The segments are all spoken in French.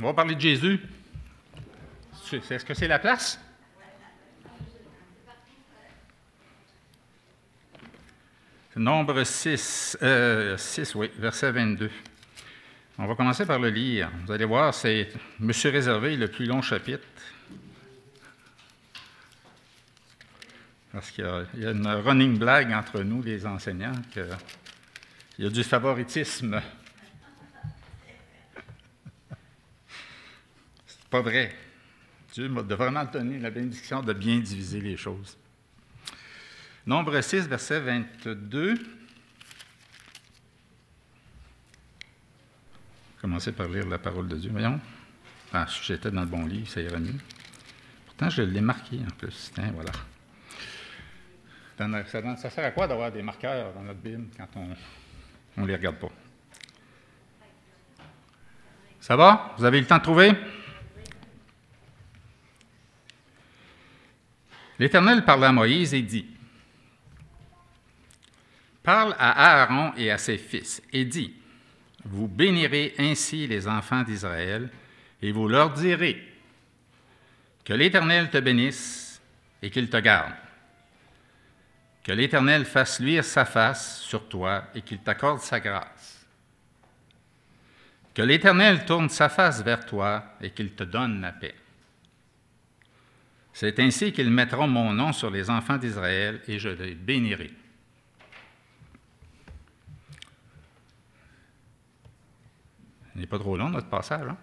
On va parler de Jésus. Est-ce que c'est la place? Nombre 6, 6, oui, verset 22. On va commencer par le lire. Vous allez voir, c'est suis réservé le plus long chapitre. Parce qu'il y, a une running blague entre nous, les enseignants, qu'il y a du favoritisme. Pas vrai. Dieu m'a vraiment donné la bénédiction de bien diviser les choses. Nombre 6, verset 22. Commencez par lire la parole de Dieu. Voyons. Ah, j'étais dans le bon livre, ça irait mieux. Pourtant, je l'ai marqué en plus. Tiens, voilà. Ça, sert à quoi d'avoir des marqueurs dans notre Bible quand on ne les regarde pas? Ça va? Vous avez eu le temps de trouver? L'Éternel parla à Moïse et dit Parle à Aaron et à ses fils et dit Vous bénirez ainsi les enfants d'Israël et vous leur direz Que l'Éternel te bénisse et qu'il te garde. Que l'Éternel fasse luire sa face sur toi et qu'il t'accorde sa grâce. Que l'Éternel tourne sa face vers toi et qu'il te donne la paix. C'est ainsi qu'ils mettront mon nom sur les enfants d'Israël et je les bénirai. Ce n'est pas trop long notre passage. Hein?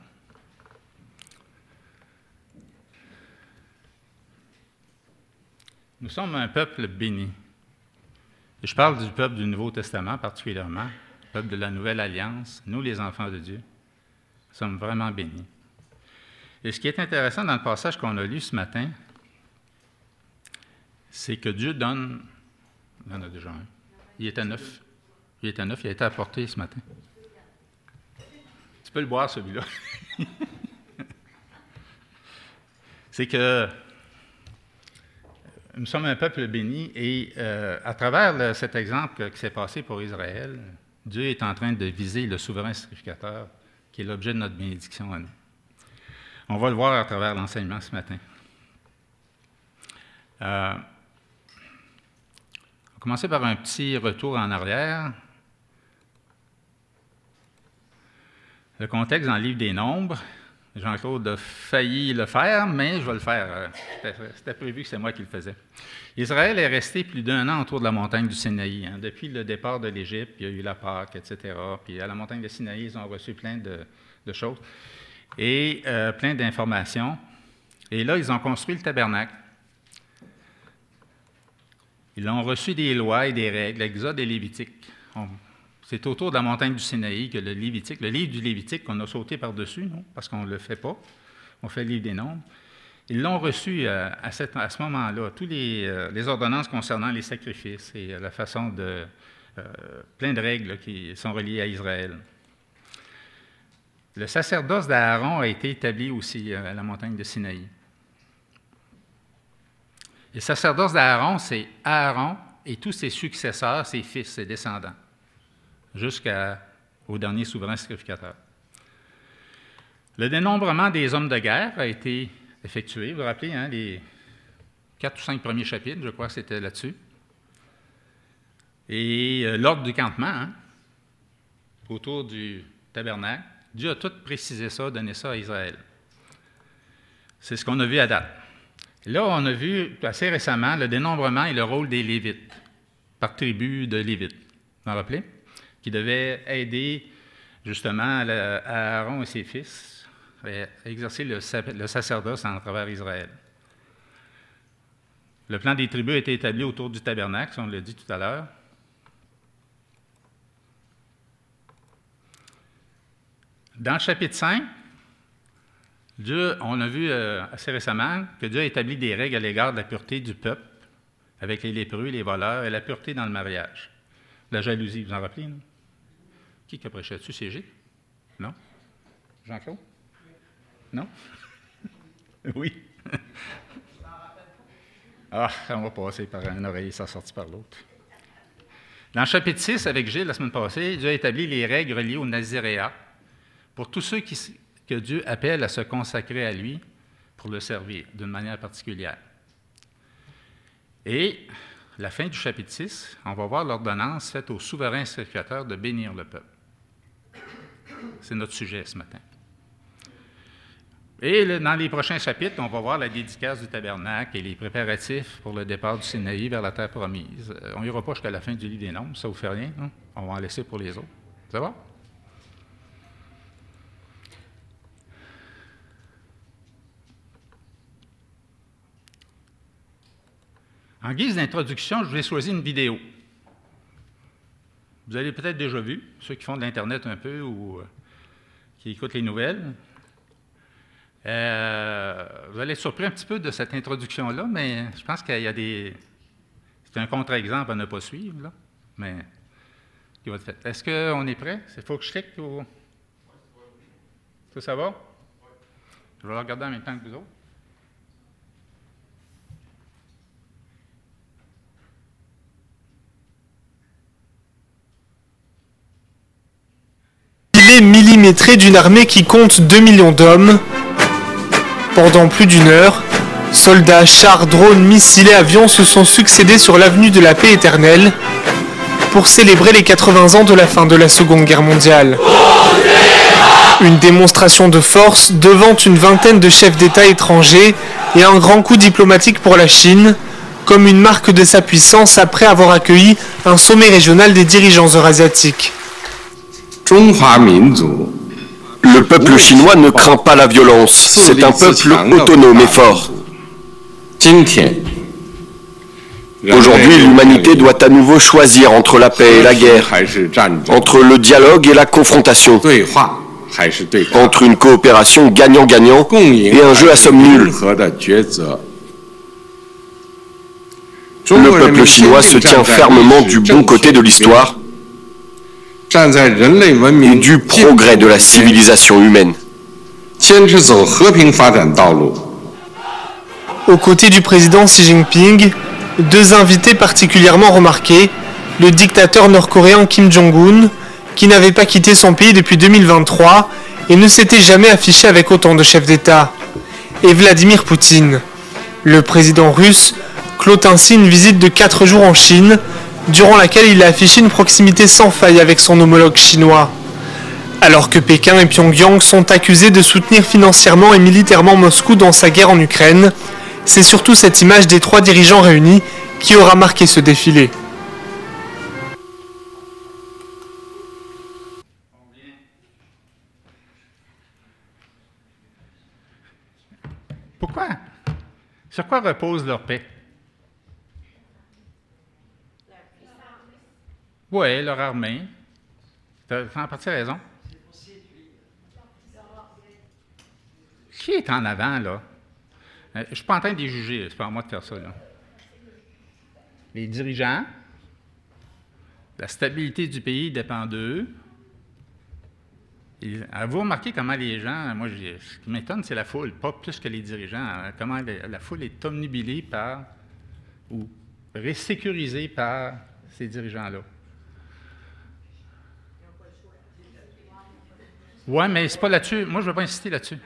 Nous sommes un peuple béni je parle du peuple du Nouveau Testament particulièrement, le peuple de la Nouvelle Alliance, nous les enfants de Dieu. Sommes vraiment bénis. Et ce qui est intéressant dans le passage qu'on a lu ce matin, c'est que Dieu donne. Il y en a déjà un. Il était neuf. Il était neuf, il a été apporté ce matin. Tu peux le boire, celui-là. c'est que nous sommes un peuple béni et euh, à travers cet exemple qui s'est passé pour Israël, Dieu est en train de viser le souverain sacrificateur qui est l'objet de notre bénédiction à nous. On va le voir à travers l'enseignement ce matin. Euh, commencer par un petit retour en arrière. Le contexte dans le livre des Nombres, Jean-Claude a failli le faire, mais je vais le faire. Euh, c'était prévu que c'est moi qui le faisais. Israël est resté plus d'un an autour de la montagne du Sinaï. Hein. Depuis le départ de l'Égypte, il y a eu la Pâque, etc. Puis à la montagne du Sinaï, ils ont reçu plein de, choses et euh, plein d'informations. Et là, ils ont construit le tabernacle. Ils ont reçu des lois et des règles, l'Exode et Lévitique. C'est autour de la montagne du Sinaï que le Lévitique, le livre du Lévitique qu'on a sauté par-dessus, non? parce qu'on ne le fait pas. On fait le livre des nombres. Ils l'ont reçu euh, à, ce moment-là, toutes euh, les, ordonnances concernant les sacrifices et euh, la façon de. plein de règles qui sont reliées à Israël. Le sacerdoce d'Aaron a été établi aussi à la montagne de Sinaï. Le sacerdoce d'Aaron, c'est Aaron et tous ses successeurs, ses fils, ses descendants jusqu'au dernier souverain sacrificateur. Le dénombrement des hommes de guerre a été effectué. Vous vous rappelez, hein, les quatre ou cinq premiers chapitres, je crois que c'était là-dessus. Et euh, l'ordre du campement, hein, autour du tabernacle, Dieu a tout précisé ça, donné ça à Israël. C'est ce qu'on a vu à date. Là, on a vu assez récemment le dénombrement et le rôle des Lévites, par tribu de Lévites. Vous vous rappelez? qui devait aider justement Aaron et ses fils à exercer le, sacerdoce en travers Israël. Le plan des tribus a été établi autour du tabernacle, on l'a dit tout à l'heure. Dans le chapitre 5, Dieu, on a vu euh, assez récemment que Dieu a établi des règles à l'égard de la pureté du peuple avec les lépreux, les voleurs et la pureté dans le mariage. La jalousie, vous en rappelez, non? Qui qui a prêché dessus? C'est Non? Jean-Claude? Non? oui. ah, on va passer par une oreille, ça sorti par l'autre. Dans le chapitre 6, avec Gilles, la semaine passée, Dieu a établi les règles reliées au Naziréat pour tous ceux qui, que Dieu appelle à se consacrer à lui pour le servir d'une manière particulière. Et la fin du chapitre 6, on va voir l'ordonnance faite au souverain sacrificateur de bénir le peuple. C'est notre sujet ce matin. Et dans les prochains chapitres, on va voir la dédicace du tabernacle et les préparatifs pour le départ du Sinaï vers la terre promise. Euh, on n'ira pas jusqu'à la fin du livre des nombres, ça vous fait rien. Non? On va en laisser pour les autres. Ça va? En guise d'introduction, je vous ai choisi une vidéo. Vous avez peut-être déjà vu, ceux qui font de l'Internet un peu ou euh, qui écoutent les nouvelles. Euh, vous allez être surpris un petit peu de cette introduction-là, mais je pense qu'il y a des. C'est un contre-exemple à ne pas suivre, là, mais. Est-ce qu'on est prêt? Il faut que je clique ou. Tout ça va? Je vais regarder en même temps que vous autres. Est millimétré d'une armée qui compte 2 millions d'hommes. Pendant plus d'une heure, soldats, chars, drones, missiles et avions se sont succédés sur l'avenue de la paix éternelle pour célébrer les 80 ans de la fin de la Seconde Guerre mondiale. Une démonstration de force devant une vingtaine de chefs d'État étrangers et un grand coup diplomatique pour la Chine, comme une marque de sa puissance après avoir accueilli un sommet régional des dirigeants eurasiatiques. Le peuple chinois ne craint pas la violence. C'est un peuple autonome et fort. Aujourd'hui, l'humanité doit à nouveau choisir entre la paix et la guerre, entre le dialogue et la confrontation, entre une coopération gagnant-gagnant et un jeu à somme nulle. Le peuple chinois se tient fermement du bon côté de l'histoire et du progrès de la civilisation humaine. Aux côtés du président Xi Jinping, deux invités particulièrement remarqués, le dictateur nord-coréen Kim Jong-un, qui n'avait pas quitté son pays depuis 2023 et ne s'était jamais affiché avec autant de chefs d'État, et Vladimir Poutine. Le président russe clôt ainsi une visite de 4 jours en Chine, durant laquelle il a affiché une proximité sans faille avec son homologue chinois. Alors que Pékin et Pyongyang sont accusés de soutenir financièrement et militairement Moscou dans sa guerre en Ukraine, c'est surtout cette image des trois dirigeants réunis qui aura marqué ce défilé. Pourquoi? Sur quoi repose leur paix? Oui, leur armée. Tu as en partie raison. Qui est en avant, là? Euh, je ne suis pas en train de les juger, c'est pas à moi de faire ça. Les dirigeants, la stabilité du pays dépend d'eux. Vous remarquez comment les gens, moi, ce qui m'étonne, c'est la foule, pas plus que les dirigeants. Comment la, foule est omnibilée par ou résécurisée par ces dirigeants-là. Oui, mais c'est pas là-dessus. Moi, je ne veux pas insister là-dessus.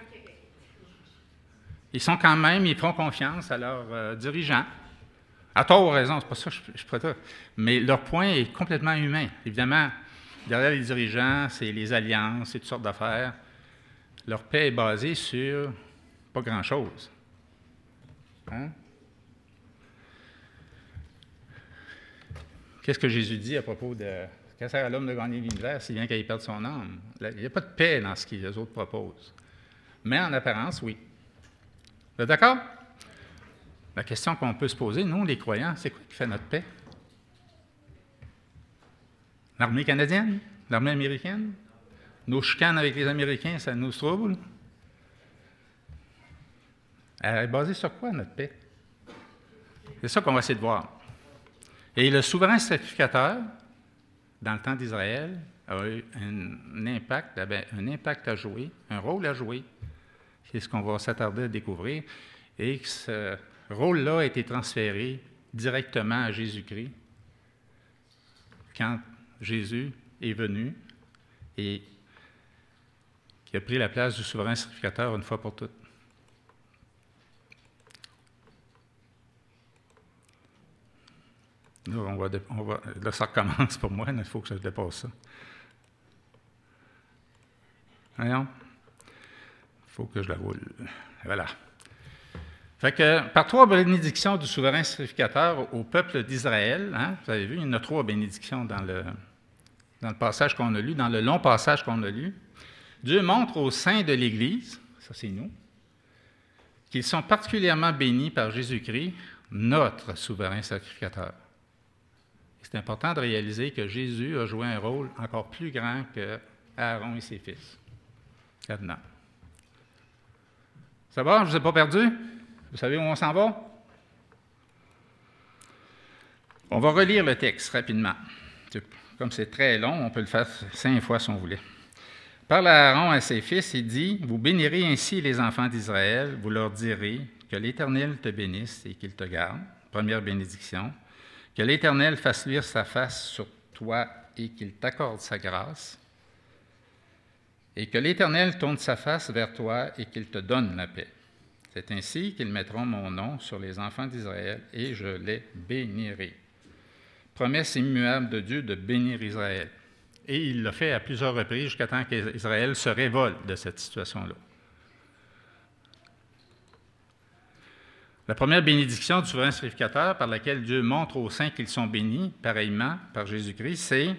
Ils sont quand même, ils font confiance à leurs euh, dirigeants. À tort ou raison, c'est pas ça que je, je prétends. Mais leur point est complètement humain. Évidemment, derrière les dirigeants, c'est les alliances, c'est toutes sortes d'affaires. Leur paix est basée sur pas grand-chose. Hein? Qu'est-ce que Jésus dit à propos de Qu'est-ce que sert à l'homme de gagner l'univers s'il vient qu'il perde son âme? Il n'y a pas de paix dans ce que les autres proposent. Mais en apparence, oui. Vous êtes d'accord? La question qu'on peut se poser, nous, les croyants, c'est quoi qui fait notre paix? L'armée canadienne? L'armée américaine? Nos chicanes avec les Américains, ça nous trouble? Elle est basée sur quoi, notre paix? C'est ça qu'on va essayer de voir. Et le souverain sacrificateur, dans le temps d'Israël, a eu un impact, un impact à jouer, un rôle à jouer. C'est ce qu'on va s'attarder à découvrir. Et ce rôle-là a été transféré directement à Jésus-Christ quand Jésus est venu et qui a pris la place du souverain sacrificateur une fois pour toutes. Là, on va, ça recommence pour moi, il faut que je dépasse ça. Voyons. Il faut que je la roule. Voilà. Fait que, par trois bénédictions du souverain sacrificateur au peuple d'Israël, hein, vous avez vu, il y en a trois bénédictions dans le, dans le passage qu'on a lu, dans le long passage qu'on a lu. Dieu montre au sein de l'Église, ça c'est nous, qu'ils sont particulièrement bénis par Jésus-Christ, notre souverain sacrificateur. C'est important de réaliser que Jésus a joué un rôle encore plus grand que Aaron et ses fils. Maintenant. Ça va? Je ne vous ai pas perdu? Vous savez où on s'en va? On va relire le texte rapidement. Comme c'est très long, on peut le faire cinq fois si on voulait. Parle à Aaron à ses fils et dit Vous bénirez ainsi les enfants d'Israël, vous leur direz que l'Éternel te bénisse et qu'il te garde. Première bénédiction. Que l'Éternel fasse luire sa face sur toi et qu'il t'accorde sa grâce. Et que l'Éternel tourne sa face vers toi et qu'il te donne la paix. C'est ainsi qu'ils mettront mon nom sur les enfants d'Israël et je les bénirai. Promesse immuable de Dieu de bénir Israël. Et il l'a fait à plusieurs reprises jusqu'à temps qu'Israël se révolte de cette situation-là. La première bénédiction du souverain sacrificateur par laquelle Dieu montre aux saints qu'ils sont bénis, pareillement par Jésus-Christ, c'est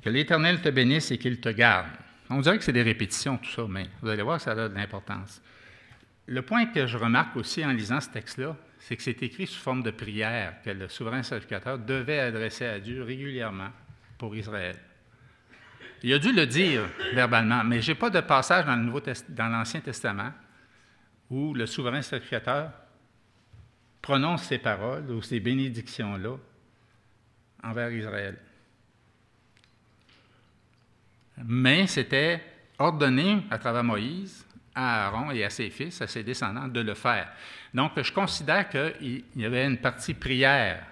que l'Éternel te bénisse et qu'il te garde. On dirait que c'est des répétitions, tout ça, mais vous allez voir que ça a de l'importance. Le point que je remarque aussi en lisant ce texte-là, c'est que c'est écrit sous forme de prière que le souverain sacrificateur devait adresser à Dieu régulièrement pour Israël. Il a dû le dire verbalement, mais je n'ai pas de passage dans, dans l'Ancien Testament où le souverain sacrificateur prononce ces paroles ou ces bénédictions-là envers Israël. Mais c'était ordonné à travers Moïse à Aaron et à ses fils, à ses descendants, de le faire. Donc, je considère qu'il y avait une partie prière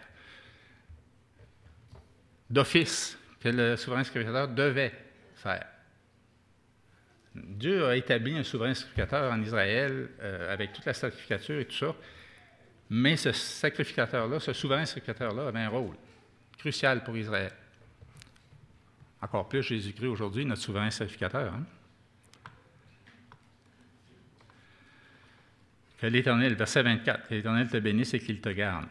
d'office que le souverain sacrificateur devait faire. Dieu a établi un souverain sacrificateur en Israël euh, avec toute la sacrificature et tout ça, mais ce sacrificateur-là, ce souverain sacrificateur-là avait un rôle crucial pour Israël. Encore plus Jésus-Christ aujourd'hui, notre souverain sacrificateur. Hein? Que l'Éternel, verset 24, que l'Éternel te bénisse et qu'il te garde.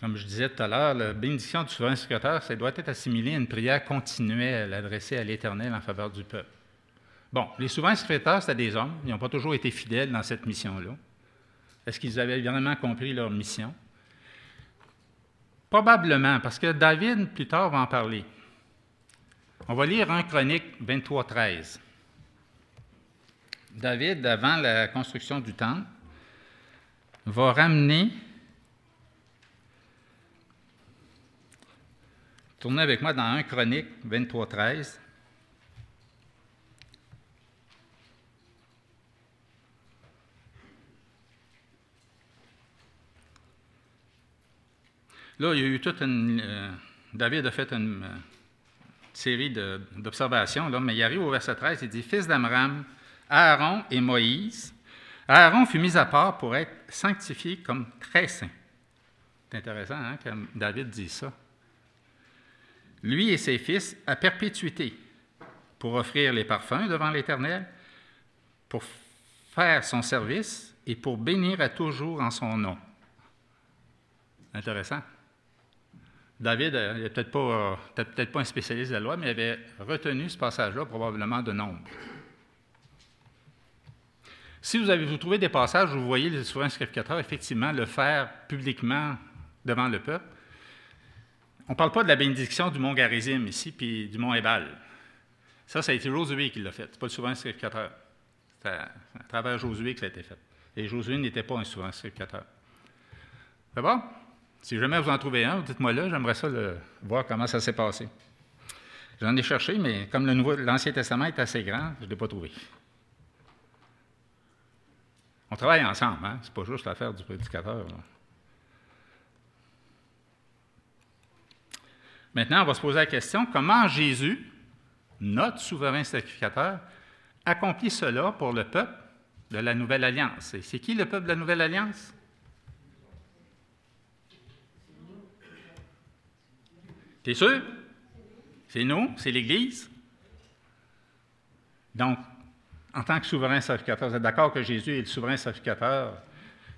Comme je disais tout à l'heure, la bénédiction du souverain sacrificateur, ça doit être assimilé à une prière continuelle adressée à l'Éternel en faveur du peuple. Bon, les souverains sacrificateurs, c'était des hommes. Ils n'ont pas toujours été fidèles dans cette mission-là. Est-ce qu'ils avaient vraiment compris leur mission? Probablement, parce que David, plus tard, va en parler. On va lire 1 Chronique 23, 13. David, avant la construction du temple, va ramener Tournez avec moi dans 1 Chronique 23, 13. Là, il y a eu toute une. Euh, David a fait une euh, série d'observations, mais il arrive au verset 13, il dit Fils d'Amram, Aaron et Moïse. Aaron fut mis à part pour être sanctifié comme très saint. C'est intéressant hein, que David dise ça lui et ses fils, à perpétuité, pour offrir les parfums devant l'Éternel, pour faire son service et pour bénir à toujours en son nom. Intéressant. David n'est peut-être pas, peut pas un spécialiste de la loi, mais il avait retenu ce passage-là probablement de nombre. Si vous avez trouvez des passages où vous voyez les souverains sacrificateurs effectivement le faire publiquement devant le peuple, on ne parle pas de la bénédiction du mont Garizim ici, puis du mont Ebal. Ça, ça a été Josué qui l'a fait. Ce pas le souverain sacrificateur. C'est à, travers Josué que ça a été fait. Et Josué n'était pas un souverain sacrificateur. C'est bon? Si jamais vous en trouvez un, dites-moi là, j'aimerais ça voir comment ça s'est passé. J'en ai cherché, mais comme l'Ancien Testament est assez grand, je ne l'ai pas trouvé. On travaille ensemble, hein? Ce n'est pas juste l'affaire du prédicateur. Maintenant, on va se poser la question, comment Jésus, notre souverain sacrificateur, accomplit cela pour le peuple de la Nouvelle Alliance? Et c'est qui le peuple de la Nouvelle Alliance? T'es sûr? C'est nous, c'est l'Église? Donc, en tant que souverain sacrificateur, vous êtes d'accord que Jésus est le souverain sacrificateur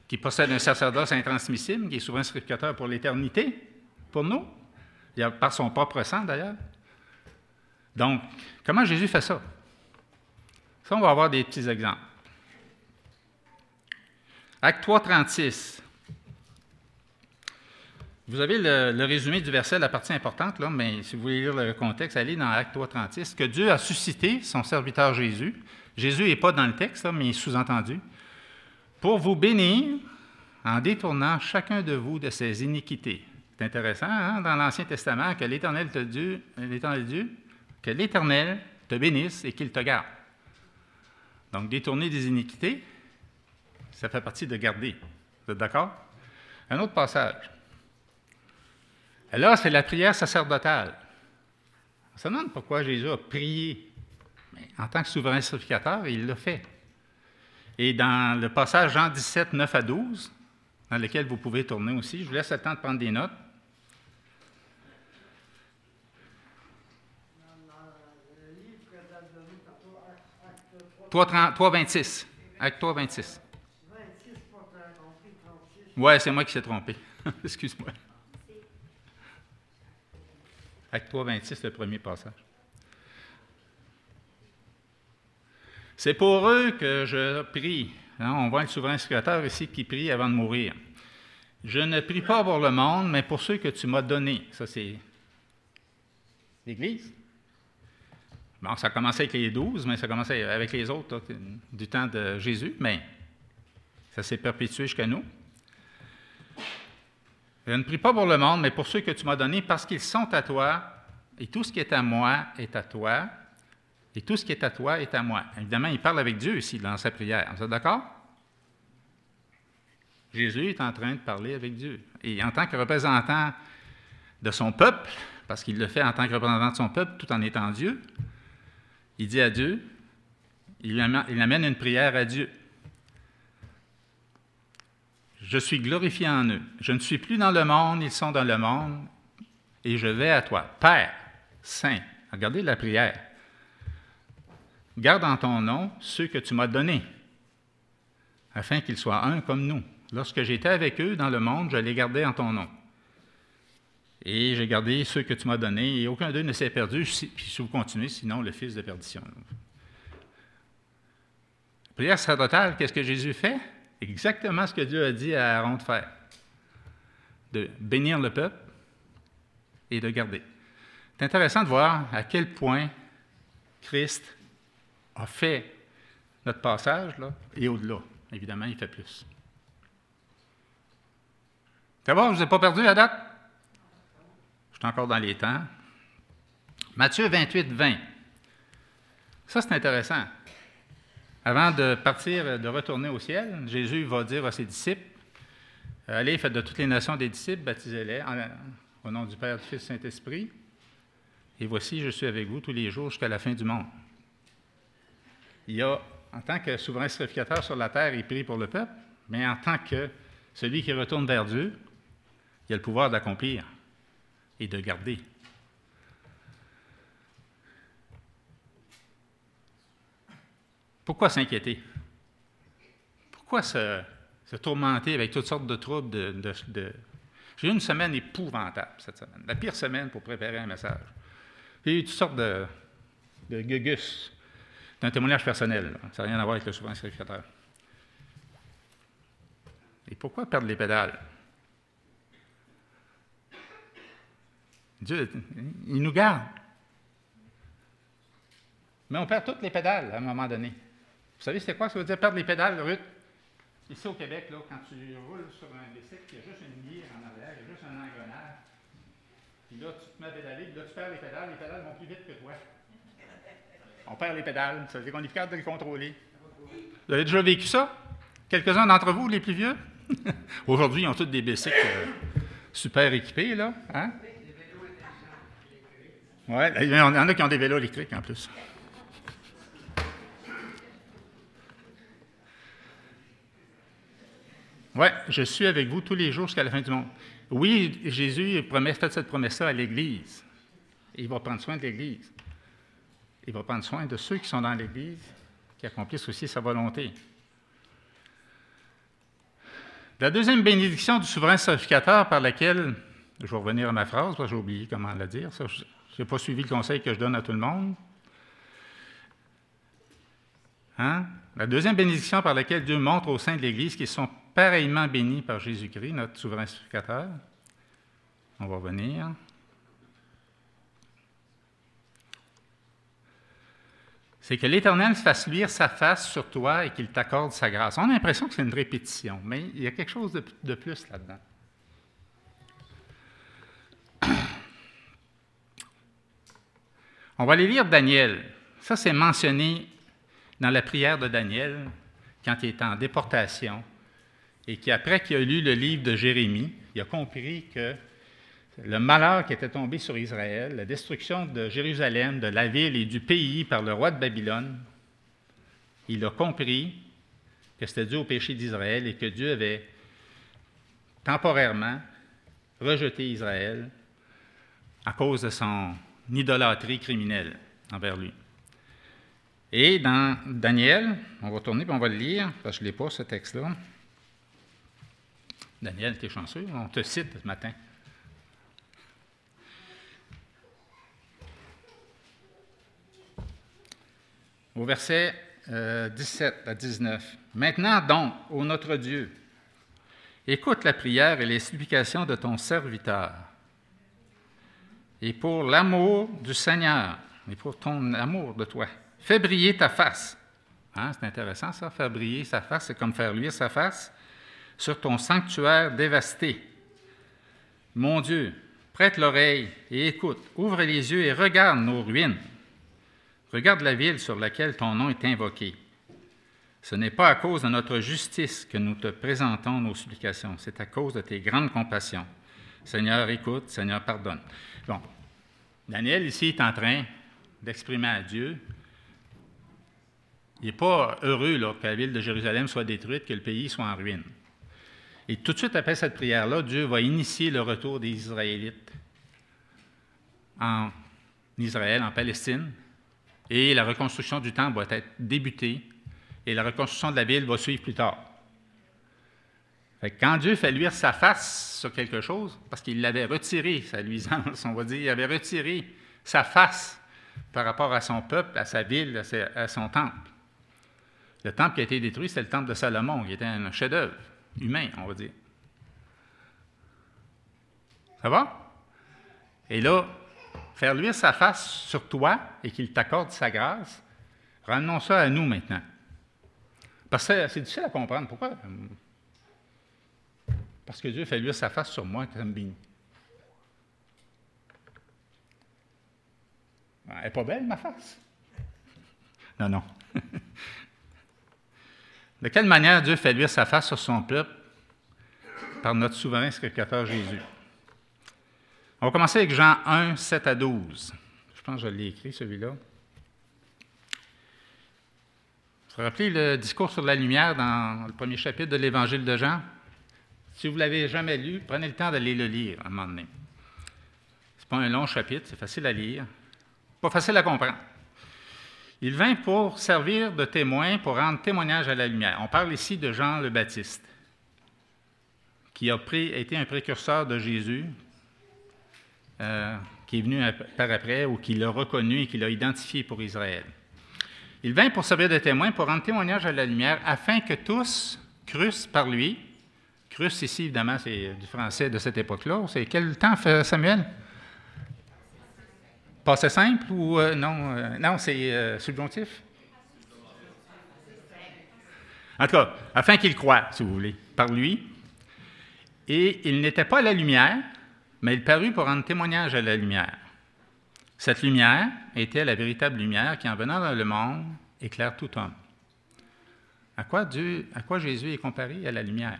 qui possède un sacerdoce intransmissible, qui est souverain sacrificateur pour l'éternité, pour nous, par son propre sang d'ailleurs. Donc, comment Jésus fait ça? Ça, on va avoir des petits exemples. Acte 3, 36. Vous avez le, résumé du verset, la partie importante, là, mais si vous voulez lire le contexte, allez dans Acte 3, 36, que Dieu a suscité son serviteur Jésus. Jésus n'est pas dans le texte, mais il est sous-entendu pour vous bénir en détournant chacun de vous de ses iniquités. C'est intéressant, hein, dans l'Ancien Testament, que l'Éternel te Dieu, que l'Éternel te bénisse et qu'il te garde. Donc, détourner des iniquités, ça fait partie de garder. Vous êtes d'accord? Un autre passage. Là, c'est la prière sacerdotale. On se demande pourquoi Jésus a prié. Mais en tant que souverain sacrificateur, il l'a fait. Et dans le passage Jean 17, 9 à 12, dans lequel vous pouvez tourner aussi, je vous laisse le temps de prendre des notes. « 3.26. Acte 3, 26. Ouais, c'est moi qui s'est trompé. Excuse-moi. Acte 3, 26, le premier passage. C'est pour eux que je prie. Hein, on voit le souverain secrétaire ici qui prie avant de mourir. Je ne prie pas pour le monde, mais pour ceux que tu m'as donnés. Ça, c'est l'Église. Bon, ça a commencé avec les douze, mais ça a commencé avec les autres du temps de Jésus, mais ça s'est perpétué jusqu'à nous. Je ne prie pas pour le monde, mais pour ceux que tu m'as donnés, parce qu'ils sont à toi, et tout ce qui est à moi est à toi, et tout ce qui est à toi est à moi. Évidemment, il parle avec Dieu ici dans sa prière. Vous êtes d'accord? Jésus est en train de parler avec Dieu. Et en tant que représentant de son peuple, parce qu'il le fait en tant que représentant de son peuple tout en étant Dieu, il dit à Dieu, il amène une prière à Dieu. Je suis glorifié en eux. Je ne suis plus dans le monde, ils sont dans le monde, et je vais à toi. Père, Saint, regardez la prière. Garde en ton nom ceux que tu m'as donnés, afin qu'ils soient un comme nous. Lorsque j'étais avec eux dans le monde, je les gardais en ton nom. Et j'ai gardé ceux que tu m'as donnés, et aucun d'eux ne s'est perdu, puis si vous continuez, sinon le fils de perdition. Prière sacerdotale, qu'est-ce que Jésus fait? Exactement ce que Dieu a dit à Aaron de faire. De bénir le peuple et de garder. C'est intéressant de voir à quel point Christ a fait notre passage, là, et au-delà. Évidemment, il fait plus. Ça va, je ne vous ai pas perdu à date? Je encore dans les temps. Matthieu 28, 20. Ça, c'est intéressant. Avant de partir, de retourner au ciel, Jésus va dire à ses disciples Allez, faites de toutes les nations des disciples, baptisez-les au nom du Père, du Fils du Saint-Esprit. Et voici, je suis avec vous tous les jours jusqu'à la fin du monde il y a, en tant que souverain sacrificateur sur la terre, il prie pour le peuple, mais en tant que celui qui retourne vers Dieu, il a le pouvoir d'accomplir et de garder. Pourquoi s'inquiéter? Pourquoi se, tourmenter avec toutes sortes de troubles? J'ai eu une semaine épouvantable cette semaine, la pire semaine pour préparer un message. J'ai eu toutes sortes de, de gugus c'est un témoignage personnel. Ça n'a rien à voir avec le souverain sacrificateur. Et pourquoi perdre les pédales? Dieu, il nous garde. Mais on perd toutes les pédales à un moment donné. Vous savez, c'est quoi ça veut dire perdre les pédales, Ruth? Ici au Québec, là, quand tu roules sur un bicycle, il y a juste une guille en arrière, il y a juste un engrenage. Puis là, tu te mets à pédaler, puis là, tu perds les pédales, les pédales vont plus vite que toi on perd les pédales, ça veut dire qu'on est capable de les contrôler. Vous avez déjà vécu ça? Quelques-uns d'entre vous, les plus vieux? Aujourd'hui, ils ont tous des bicycles euh, super équipés, là. Hein? Oui, il y en a qui ont des vélos électriques en plus. Oui, je suis avec vous tous les jours jusqu'à la fin du monde. Oui, Jésus promet, fait cette promesse-là à l'Église. Il va prendre soin de l'Église. Il va prendre soin de ceux qui sont dans l'Église, qui accomplissent aussi sa volonté. La deuxième bénédiction du souverain sacrificateur par laquelle, je vais revenir à ma phrase, j'ai oublié comment la dire, je n'ai pas suivi le conseil que je donne à tout le monde. Hein? La deuxième bénédiction par laquelle Dieu montre au sein de l'Église qu'ils sont pareillement bénis par Jésus-Christ, notre souverain sacrificateur. On va revenir. c'est que l'Éternel fasse luire sa face sur toi et qu'il t'accorde sa grâce. On a l'impression que c'est une répétition, mais il y a quelque chose de, plus là-dedans. On va aller lire Daniel. Ça, c'est mentionné dans la prière de Daniel quand il est en déportation et qu'après qu'il a lu le livre de Jérémie, il a compris que le malheur qui était tombé sur Israël, la destruction de Jérusalem, de la ville et du pays par le roi de Babylone, il a compris que c'était dû au péché d'Israël et que Dieu avait temporairement rejeté Israël à cause de son idolâtrie criminelle envers lui. Et dans Daniel, on va tourner et on va le lire, parce que je ne l'ai pas, ce texte-là. Daniel, tu es chanceux, on te cite ce matin. au verset 17 euh, à 19. Maintenant donc, ô notre Dieu, écoute la prière et les supplications de ton serviteur. Et pour l'amour du Seigneur, et pour ton amour de toi, fais briller ta face. Hein, c'est intéressant ça, faire briller sa face, c'est comme faire luire sa face sur ton sanctuaire dévasté. Mon Dieu, prête l'oreille et écoute, ouvre les yeux et regarde nos ruines. Regarde la ville sur laquelle ton nom est invoqué. Ce n'est pas à cause de notre justice que nous te présentons nos supplications, c'est à cause de tes grandes compassions. Seigneur, écoute, Seigneur, pardonne. Bon, Daniel ici est en train d'exprimer à Dieu. Il n'est pas heureux que la ville de Jérusalem soit détruite, que le pays soit en ruine. Et tout de suite après cette prière-là, Dieu va initier le retour des Israélites en Israël, en Palestine, et la reconstruction du temple va être débutée et la reconstruction de la ville va suivre plus tard. Quand Dieu fait luire sa face sur quelque chose, parce qu'il l'avait retiré, sa luisance, on va dire, il avait retiré sa face par rapport à son peuple, à sa ville, à son temple. Le temple qui a été détruit, c'est le temple de Salomon, qui était un chef-d'œuvre humain, on va dire. Ça va? Et là, faire luire sa face sur toi et qu'il t'accorde sa grâce, ramenons ça à nous maintenant. Parce que c'est difficile à comprendre. Pourquoi? Parce que Dieu fait luire sa face sur moi comme béni. Elle n'est pas belle, ma face? Non, non. De quelle manière Dieu fait luire sa face sur son peuple? Par notre souverain sacrificateur Jésus? On va commencer avec Jean 1, 7 à 12. Je pense que je l'ai écrit, celui-là. Vous vous rappelez le discours sur la lumière dans le premier chapitre de l'Évangile de Jean? Si vous ne l'avez jamais lu, prenez le temps d'aller le lire à un moment donné. Ce n'est pas un long chapitre, c'est facile à lire. Pas facile à comprendre. Il vint pour servir de témoin, pour rendre témoignage à la lumière. On parle ici de Jean le Baptiste, qui a été un précurseur de Jésus, euh, qui est venu par après ou qui l'a reconnu et qui l'a identifié pour Israël. Il vint pour servir de témoin, pour rendre témoignage à la lumière, afin que tous crussent par lui. Crussent ici, évidemment, c'est du français de cette époque-là. C'est quel temps, Samuel? Passé simple ou euh, non? Euh, non, c'est subjonctif? En tout cas, afin qu'il croie, si vous voulez, par lui. Et il n'était pas à la lumière, mais il parut pour rendre témoignage à la lumière. Cette lumière était la véritable lumière qui, en venant dans le monde, éclaire tout homme. À quoi Jésus est comparé à la lumière?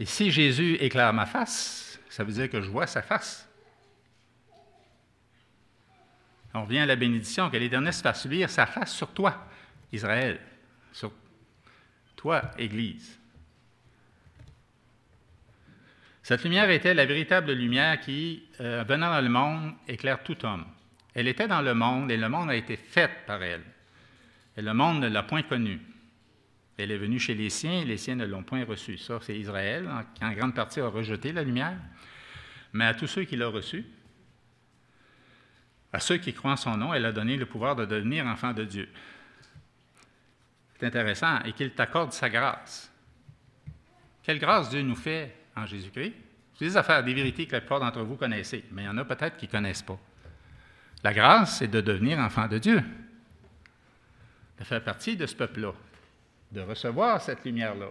Et si Jésus éclaire ma face, ça veut dire que je vois sa face. On revient à la bénédiction, que l'Éternel se fasse luire sa face sur toi, Israël, sur toi, Église. Cette lumière était la véritable lumière qui, euh, venant dans le monde, éclaire tout homme. Elle était dans le monde et le monde a été fait par elle. Et le monde ne l'a point connue. Elle est venue chez les siens et les siens ne l'ont point reçue. Ça, c'est Israël, qui en grande partie a rejeté la lumière. Mais à tous ceux qui l'ont reçue, à ceux qui croient en son nom, elle a donné le pouvoir de devenir enfants de Dieu. C'est intéressant, et qu'il t'accorde sa grâce. Quelle grâce Dieu nous fait en Jésus-Christ? C'est des affaires, des vérités que la plupart d'entre vous connaissez, mais il y en a peut-être qui ne connaissent pas. La grâce, c'est de devenir enfant de Dieu, de faire partie de ce peuple-là, de recevoir cette lumière-là.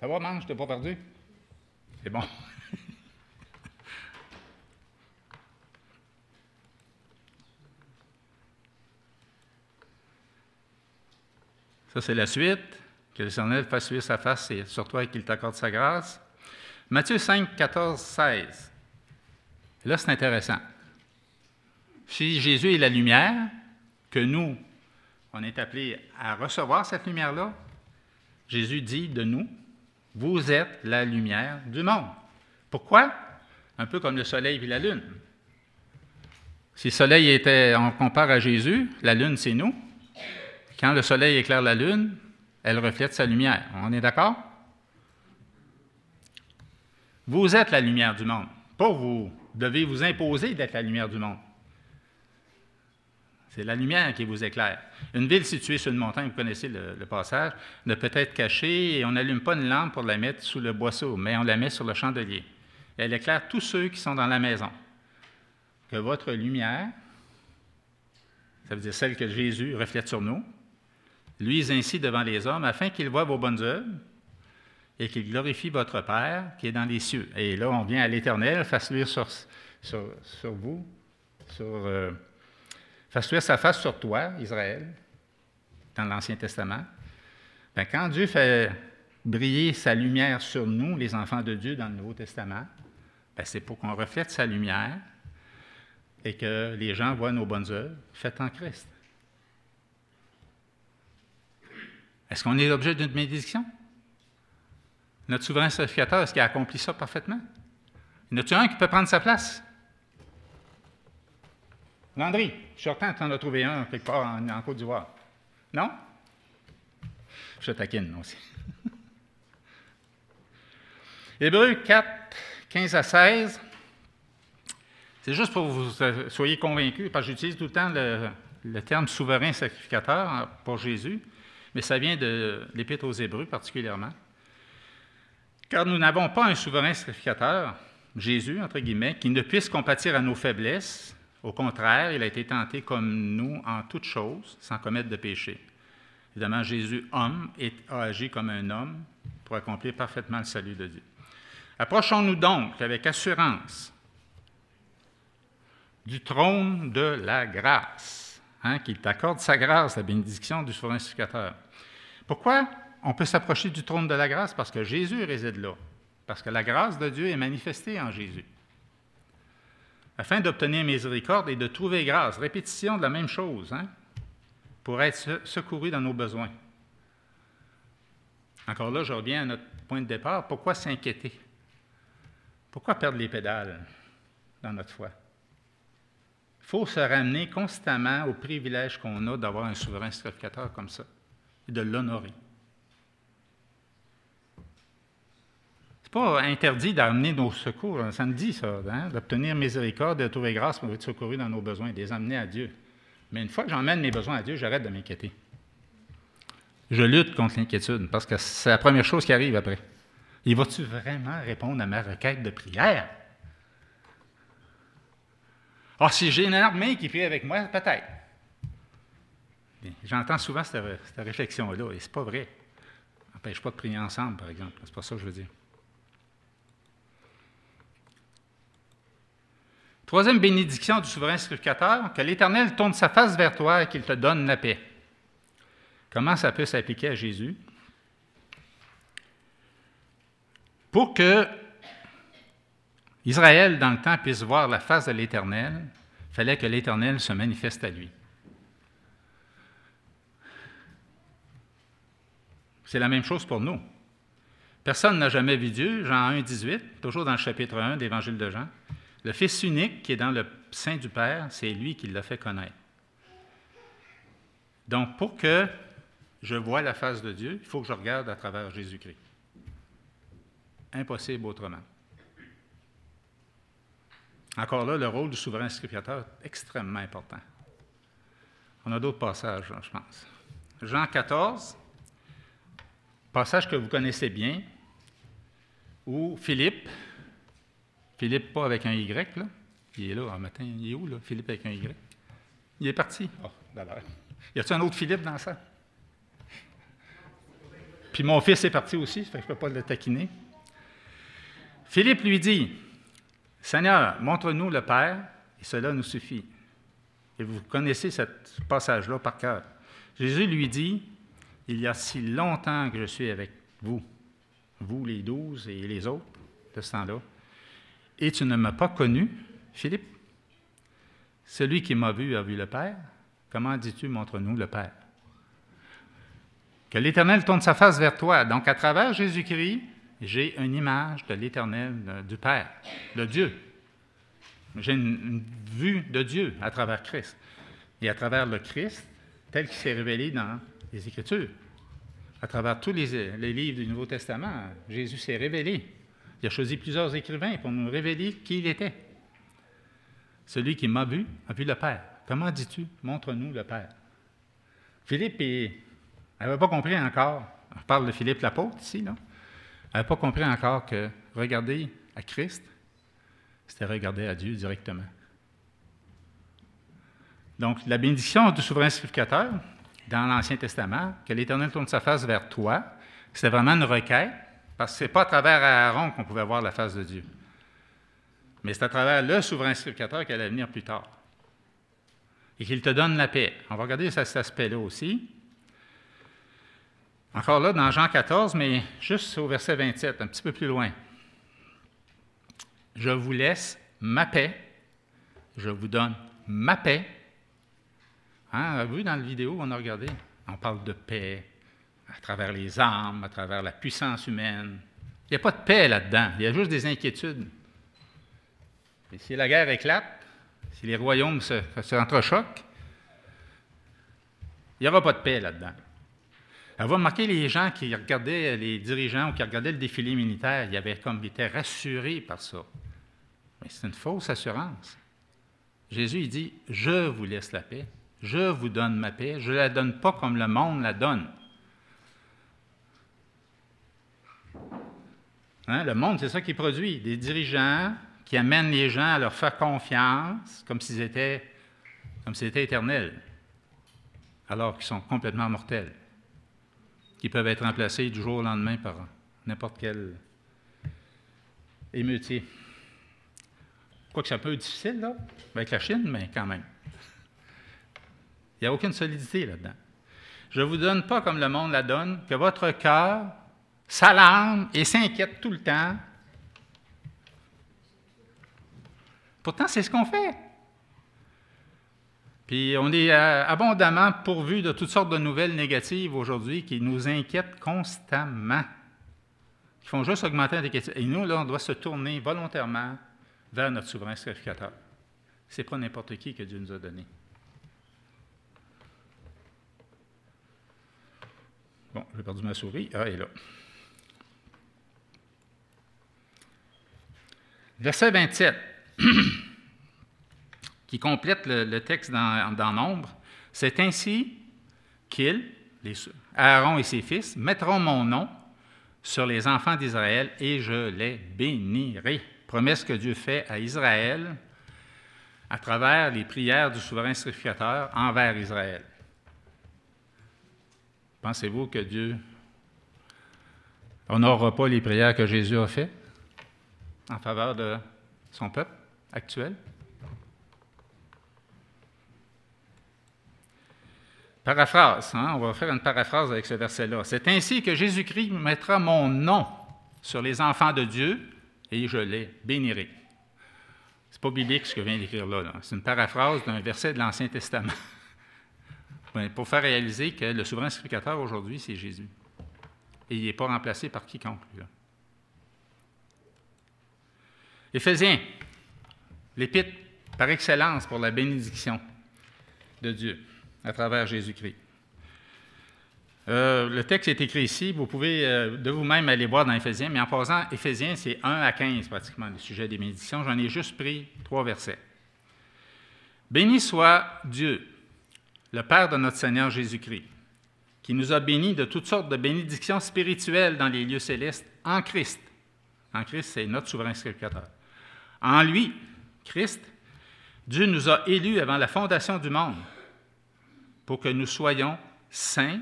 Ça va, mange, je t'ai pas perdu? C'est bon. Ça, c'est la suite. Que l'Éternel fasse suivre sa face et sur toi et qu'il t'accorde sa grâce. Matthieu 5, 14, 16. Là, c'est intéressant. Si Jésus est la lumière, que nous, on est appelés à recevoir cette lumière-là, Jésus dit de nous, vous êtes la lumière du monde. Pourquoi? Un peu comme le soleil et la lune. Si le soleil était, on compare à Jésus, la lune, c'est nous. Quand le soleil éclaire la lune, elle reflète sa lumière. On est d'accord? Vous êtes la lumière du monde. Pas vous devez vous imposer d'être la lumière du monde. C'est la lumière qui vous éclaire. Une ville située sur une montagne, vous connaissez le, passage, ne peut être cachée et on n'allume pas une lampe pour la mettre sous le boisseau, mais on la met sur le chandelier. Elle éclaire tous ceux qui sont dans la maison. Que votre lumière, ça veut dire celle que Jésus reflète sur nous, luise ainsi devant les hommes, afin qu'ils voient vos bonnes œuvres et qu'ils glorifient votre Père qui est dans les cieux. Et là, on vient à l'Éternel, fasse luire sur, sur, vous, sur, euh, fasse sa face sur toi, Israël, dans l'Ancien Testament. Bien, quand Dieu fait briller sa lumière sur nous, les enfants de Dieu, dans le Nouveau Testament, ben, c'est pour qu'on reflète sa lumière et que les gens voient nos bonnes œuvres faites en Christ. Est-ce qu'on est l'objet d'une bénédiction? Notre souverain sacrificateur, est-ce qu'il a accompli ça parfaitement? Y en a-t-il un qui peut prendre sa place? Landry, je suis certain que tu en as trouvé un quelque part en, Côte d'Ivoire. Non? Je taquine aussi. Hébreu 4, 15 à 16. C'est juste pour que vous soyez convaincus, parce que j'utilise tout le temps le, le terme souverain sacrificateur pour Jésus mais ça vient de l'Épître aux Hébreux particulièrement. Car nous n'avons pas un souverain sacrificateur, Jésus, entre guillemets, qui ne puisse compatir à nos faiblesses. Au contraire, il a été tenté comme nous en toutes choses, sans commettre de péché. Évidemment, Jésus, homme, a agi comme un homme pour accomplir parfaitement le salut de Dieu. Approchons-nous donc avec assurance du trône de la grâce hein, qu'il t'accorde sa grâce, la bénédiction du souverain. Pourquoi on peut s'approcher du trône de la grâce? Parce que Jésus réside là. Parce que la grâce de Dieu est manifestée en Jésus. Afin d'obtenir miséricorde et de trouver grâce. Répétition de la même chose, hein? pour être secouru dans nos besoins. Encore là, je reviens à notre point de départ. Pourquoi s'inquiéter? Pourquoi perdre les pédales dans notre foi? Il faut se ramener constamment au privilège qu'on a d'avoir un souverain sacrificateur comme ça et de l'honorer. Ce n'est pas interdit d'amener nos secours, ça me dit ça, d'obtenir miséricorde, de trouver grâce pour être secouru dans nos besoins, de les amener à Dieu. Mais une fois que j'emmène mes besoins à Dieu, j'arrête de m'inquiéter. Je lutte contre l'inquiétude parce que c'est la première chose qui arrive après. Il va-tu vraiment répondre à ma requête de prière? Ah, si j'ai une armée qui prie avec moi, peut-être. J'entends souvent cette, réflexion-là, et ce n'est pas vrai. N'empêche pas de prier ensemble, par exemple. C'est pas ça que je veux dire. Troisième bénédiction du souverain sacrificateur, que l'Éternel tourne sa face vers toi et qu'il te donne la paix. Comment ça peut s'appliquer à Jésus? Pour que Israël, dans le temps, puisse voir la face de l'Éternel, il fallait que l'Éternel se manifeste à lui. C'est la même chose pour nous. Personne n'a jamais vu Dieu, Jean 1, 18, toujours dans le chapitre 1 de l'Évangile de Jean. Le Fils unique qui est dans le sein du Père, c'est lui qui l'a fait connaître. Donc, pour que je voie la face de Dieu, il faut que je regarde à travers Jésus-Christ. Impossible autrement. Encore là, le rôle du souverain sacrificateur est extrêmement important. On a d'autres passages, je pense. Jean 14, passage que vous connaissez bien, où Philippe, Philippe pas avec un Y, là, il est là un matin, il est où, là, Philippe avec un Y? Il est parti. Oh, y a-t-il un autre Philippe dans ça? Puis mon fils est parti aussi, fait que je ne peux pas le taquiner. Philippe lui dit Seigneur, montre-nous le Père, et cela nous suffit. Et vous connaissez ce passage-là par cœur. Jésus lui dit Il y a si longtemps que je suis avec vous, vous les douze et les autres de ce temps-là, et tu ne m'as pas connu, Philippe. Celui qui m'a vu a vu le Père. Comment dis-tu, montre-nous le Père? Que l'Éternel tourne sa face vers toi. Donc, à travers Jésus-Christ, j'ai une image de l'Éternel, du Père, de Dieu. J'ai une, vue de Dieu à travers Christ. Et à travers le Christ, tel qu'il s'est révélé dans les Écritures. À travers tous les, les livres du Nouveau Testament, Jésus s'est révélé. Il a choisi plusieurs écrivains pour nous révéler qui il était. Celui qui m'a vu a vu le Père. Comment dis-tu? Montre-nous le Père. Philippe n'avait pas compris encore, on parle de Philippe l'apôtre ici, là. Elle n'avait pas compris encore que regarder à Christ, c'était regarder à Dieu directement. Donc, la bénédiction du souverain sacrificateur, dans l'Ancien Testament, que l'Éternel tourne sa face vers toi, c'était vraiment une requête, parce que ce n'est pas à travers Aaron qu'on pouvait voir la face de Dieu. Mais c'est à travers le souverain sacrificateur qui allait venir plus tard. Et qu'il te donne la paix. On va regarder cet aspect-là aussi. Encore là, dans Jean 14, mais juste au verset 27, un petit peu plus loin. Je vous laisse ma paix, je vous donne ma paix. Hein, vous vu dans la vidéo, on a regardé, on parle de paix à travers les armes, à travers la puissance humaine. Il n'y a pas de paix là-dedans, il y a juste des inquiétudes. Et si la guerre éclate, si les royaumes se, se il n'y aura pas de paix là-dedans. Elle va remarquer les gens qui regardaient, les dirigeants ou qui regardaient le défilé militaire, ils avaient comme été rassurés par ça. Mais c'est une fausse assurance. Jésus, il dit Je vous laisse la paix, je vous donne ma paix, je ne la donne pas comme le monde la donne. Hein, le monde, c'est ça qui produit. Des dirigeants qui amènent les gens à leur faire confiance comme s'ils étaient, comme s'ils étaient éternels, alors qu'ils sont complètement mortels qui peuvent être remplacés du jour au lendemain par n'importe quel émeutier. Quoique c'est un peu difficile, là, avec la Chine, mais quand même. Il n'y a aucune solidité là-dedans. Je ne vous donne pas comme le monde la donne, que votre cœur s'alarme et s'inquiète tout le temps. Pourtant, c'est ce qu'on fait. Puis on est euh, abondamment pourvu de toutes sortes de nouvelles négatives aujourd'hui qui nous inquiètent constamment, qui font juste augmenter la questions. Et nous, là, on doit se tourner volontairement vers notre souverain sacrificateur. Ce n'est pas n'importe qui que Dieu nous a donné. Bon, j'ai perdu ma souris. Ah, elle est là. Verset 27. qui complète le, texte dans, Nombre. C'est ainsi qu'ils, Aaron et ses fils, mettront mon nom sur les enfants d'Israël et je les bénirai. Promesse que Dieu fait à Israël à travers les prières du souverain sacrificateur envers Israël. Pensez-vous que Dieu n'aura pas les prières que Jésus a faites? En faveur de son peuple actuel? Paraphrase, hein? on va faire une paraphrase avec ce verset-là. C'est ainsi que Jésus-Christ mettra mon nom sur les enfants de Dieu et je les bénirai. C'est pas biblique ce que je viens d'écrire là. C'est une paraphrase d'un verset de l'Ancien Testament. pour faire réaliser que le souverain sacrificateur aujourd'hui, c'est Jésus. Et il n'est pas remplacé par quiconque. Là. Éphésiens, l'épître par excellence pour la bénédiction de Dieu à travers Jésus-Christ. Euh, le texte est écrit ici, vous pouvez euh, de vous-même aller voir dans Éphésiens, mais en passant, Éphésiens, c'est 1 à 15 pratiquement le sujet des bénédictions. J'en ai juste pris trois versets. Béni soit Dieu, le Père de notre Seigneur Jésus-Christ, qui nous a bénis de toutes sortes de bénédictions spirituelles dans les lieux célestes en Christ. En Christ, c'est notre souverain sacrificateur. En lui, Christ, Dieu nous a élus avant la fondation du monde pour que nous soyons saints,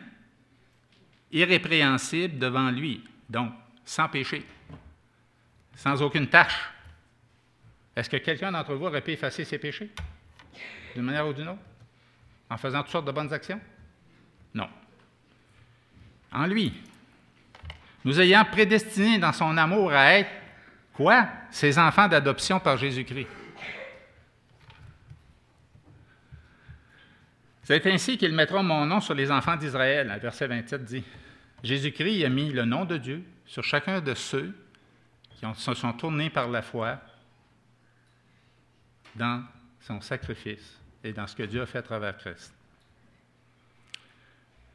irrépréhensibles devant lui, donc sans péché, sans aucune tâche. Est-ce que quelqu'un d'entre vous aurait pu effacer ses péchés d'une manière ou d'une autre, en faisant toutes sortes de bonnes actions? Non. En lui, nous ayant prédestinés dans son amour à être quoi? Ses enfants d'adoption par Jésus-Christ. C'est ainsi qu'ils mettront mon nom sur les enfants d'Israël. Verset 27 dit Jésus-Christ a mis le nom de Dieu sur chacun de ceux qui se sont tournés par la foi dans son sacrifice et dans ce que Dieu a fait à travers Christ.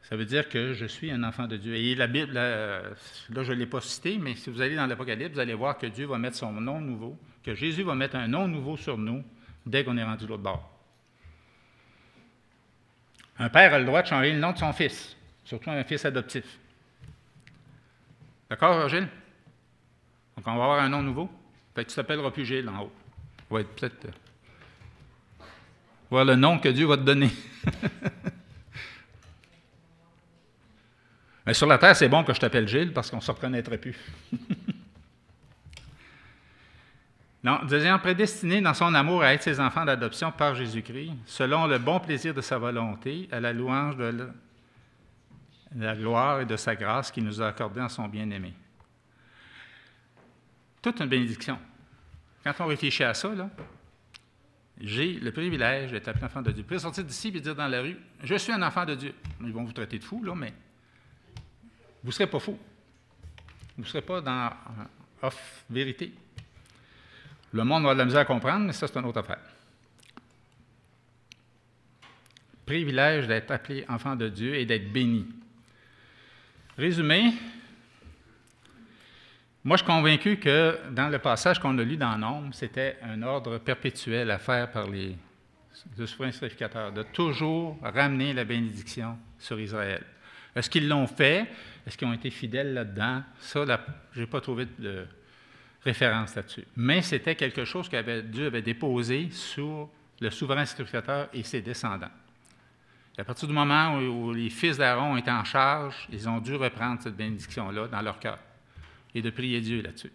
Ça veut dire que je suis un enfant de Dieu. Et la Bible, là, je ne l'ai pas cité, mais si vous allez dans l'Apocalypse, vous allez voir que Dieu va mettre son nom nouveau, que Jésus va mettre un nom nouveau sur nous dès qu'on est rendu de l'autre bord. Un père a le droit de changer le nom de son fils, surtout un fils adoptif. D'accord, Gilles? Donc, on va avoir un nom nouveau. Fait que tu t'appelleras plus Gilles en haut. Va être peut-être. Euh, voir le nom que Dieu va te donner. Mais sur la terre, c'est bon que je t'appelle Gilles parce qu'on ne se reconnaîtrait plus. Non, deuxièmement, prédestiné dans son amour à être ses enfants d'adoption par Jésus-Christ, selon le bon plaisir de sa volonté, à la louange de la gloire et de sa grâce qu'il nous a accordé en son bien-aimé. Toute une bénédiction. Quand on réfléchit à ça, j'ai le privilège d'être appelé enfant de Dieu. Vous pouvez sortir d'ici et dire dans la rue, je suis un enfant de Dieu. Ils vont vous traiter de fou, là, mais vous ne serez pas fou. Vous ne serez pas dans off vérité. Le monde va de la misère à comprendre, mais ça, c'est une autre affaire. Privilège d'être appelé enfant de Dieu et d'être béni. Résumé, moi, je suis convaincu que dans le passage qu'on a lu dans Nombre, c'était un ordre perpétuel à faire par les souverains sacrificateurs, de toujours ramener la bénédiction sur Israël. Est-ce qu'ils l'ont fait? Est-ce qu'ils ont été fidèles là-dedans? Ça, je n'ai pas trouvé de, référence là-dessus. Mais c'était quelque chose que Dieu avait déposé sur le souverain sacrificateur et ses descendants. à partir du moment où, les fils d'Aaron étaient en charge, ils ont dû reprendre cette bénédiction-là dans leur cœur et de prier Dieu là-dessus.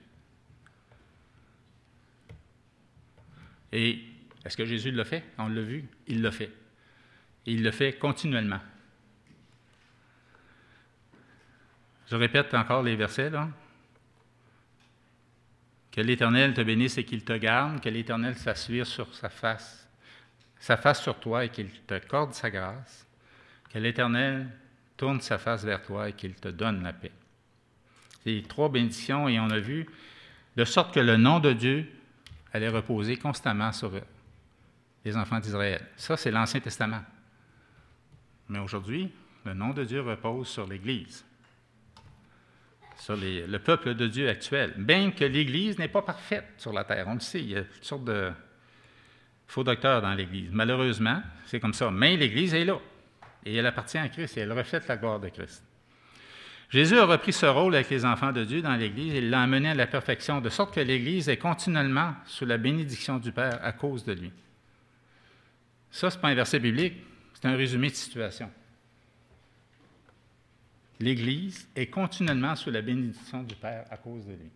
Et est-ce que Jésus l'a fait? On l'a vu, il l'a fait. Et il le fait continuellement. Je répète encore les versets, là. Que l'Éternel te bénisse et qu'il te garde, que l'Éternel s'assure sur sa face, sa face sur toi et qu'il te accorde sa grâce, que l'Éternel tourne sa face vers toi et qu'il te donne la paix. C'est trois bénédictions et on a vu de sorte que le nom de Dieu allait reposer constamment sur les enfants d'Israël. Ça, c'est l'Ancien Testament. Mais aujourd'hui, le nom de Dieu repose sur l'Église sur le peuple de Dieu actuel. Bien que l'Église n'est pas parfaite sur la terre, on le sait, il y a toutes sortes de faux docteurs dans l'Église. Malheureusement, c'est comme ça. Mais l'Église est là, et elle appartient à Christ, et elle reflète la gloire de Christ. Jésus a repris ce rôle avec les enfants de Dieu dans l'Église et l'a amené à la perfection, de sorte que l'Église est continuellement sous la bénédiction du Père à cause de lui. Ça, ce n'est pas un verset biblique, c'est un résumé de situation l'Église est continuellement sous la bénédiction du Père à cause de lui.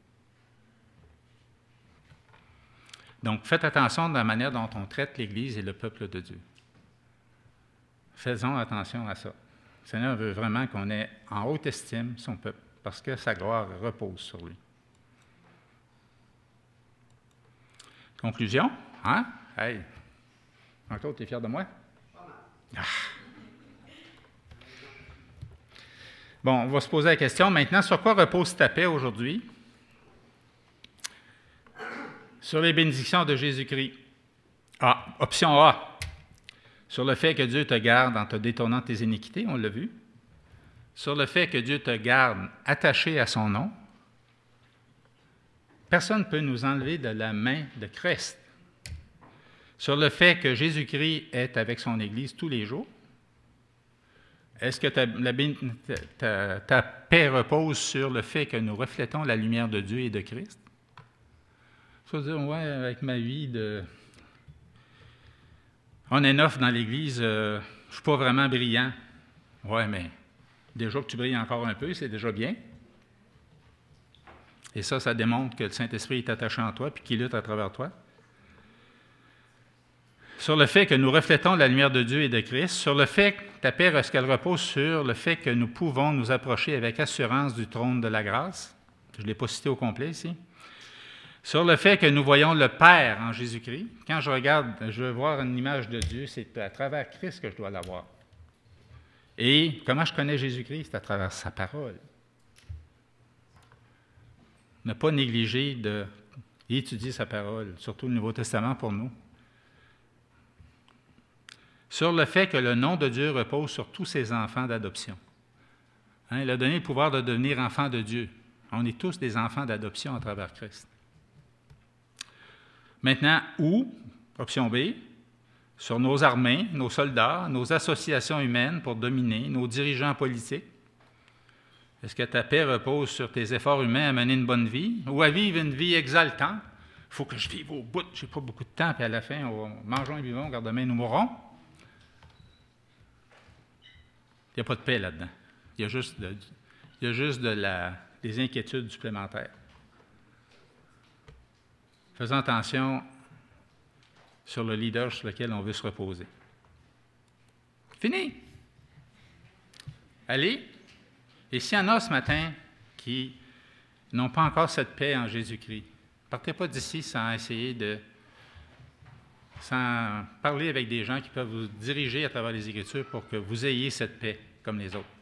Donc, faites attention de la manière dont on traite l'Église et le peuple de Dieu. Faisons attention à ça. Le Seigneur veut vraiment qu'on ait en haute estime son peuple, parce que sa gloire repose sur lui. Conclusion, Hein? Hey! Encore, tu es fier de moi? Ah. Bon, on va se poser la question maintenant, sur quoi repose ta paix aujourd'hui? Sur les bénédictions de Jésus-Christ. Ah, option A. Sur le fait que Dieu te garde en te détournant tes iniquités, on l'a vu. Sur le fait que Dieu te garde attaché à son nom. Personne ne peut nous enlever de la main de Christ. Sur le fait que Jésus-Christ est avec son Église tous les jours. Est-ce que ta, paix repose sur le fait que nous reflétons la lumière de Dieu et de Christ? Tu vas dire, ouais, avec ma vie de. On est neuf dans l'Église, euh, je ne suis pas vraiment brillant. Ouais, mais déjà que tu brilles encore un peu, c'est déjà bien. Et ça, ça démontre que le Saint-Esprit est attaché en toi puis qu'il lutte à travers toi sur le fait que nous reflétons la lumière de Dieu et de Christ, sur le fait, ta paix, est-ce qu'elle repose sur le fait que nous pouvons nous approcher avec assurance du trône de la grâce? Je ne l'ai pas cité au complet ici. Sur le fait que nous voyons le Père en Jésus-Christ. Quand je regarde, je veux voir une image de Dieu, c'est à travers Christ que je dois la voir. Et comment je connais Jésus-Christ? C'est à travers sa parole. Ne pas négliger d'étudier sa parole, surtout le Nouveau Testament pour nous sur le fait que le nom de Dieu repose sur tous ses enfants d'adoption. Hein, il a donné le pouvoir de devenir enfant de Dieu. On est tous des enfants d'adoption à travers Christ. Maintenant, où, option B, sur nos armées, nos soldats, nos associations humaines pour dominer, nos dirigeants politiques. Est-ce que ta paix repose sur tes efforts humains à mener une bonne vie ou à vivre une vie exaltante? Il faut que je vive au bout, je n'ai pas beaucoup de temps, puis à la fin, on mangeons et vivons, car demain nous mourrons. Il n'y a pas de paix là-dedans. Il y a juste, y a juste de la, des inquiétudes supplémentaires. Faisons attention sur le leader sur lequel on veut se reposer. Fini. Allez. Et s'il y en a ce matin qui n'ont pas encore cette paix en Jésus-Christ, partez pas d'ici sans essayer de sans parler avec des gens qui peuvent vous diriger à travers les Écritures pour que vous ayez cette paix comme les autres.